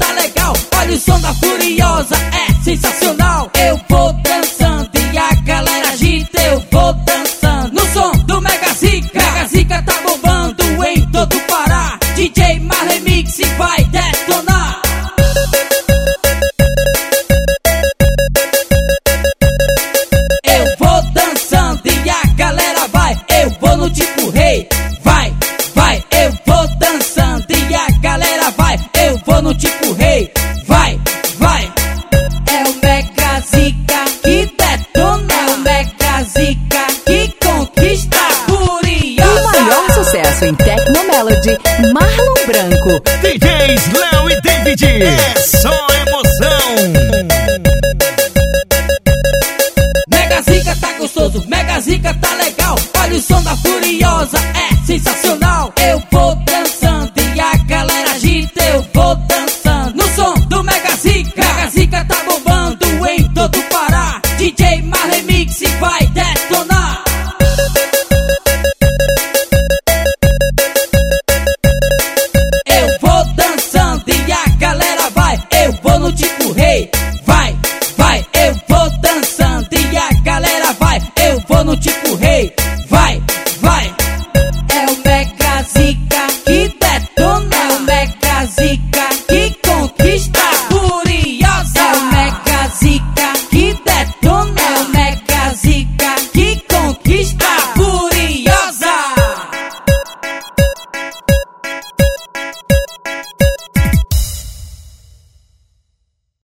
tá legal. Olha o som da Furiosa, é sensacional. Eu vou dançando e a galera agita. Eu vou dançando no som do Mega Zica. Mega Zica tá bombando em todo o Pará. DJ Marremix vai detonar. sucesso em Tecno Melody, Marlon Branco. DJs Léo e David, é só emoção. Mega Zica tá gostoso, Mega Zica tá legal. Olha o som da Furiosa, é sensacional. Eu vou dançando e a galera agita, eu vou dançando. No som do Mega Zica, Mega Zica tá bombando em todo o Pará. DJ Marley Mix vai descer.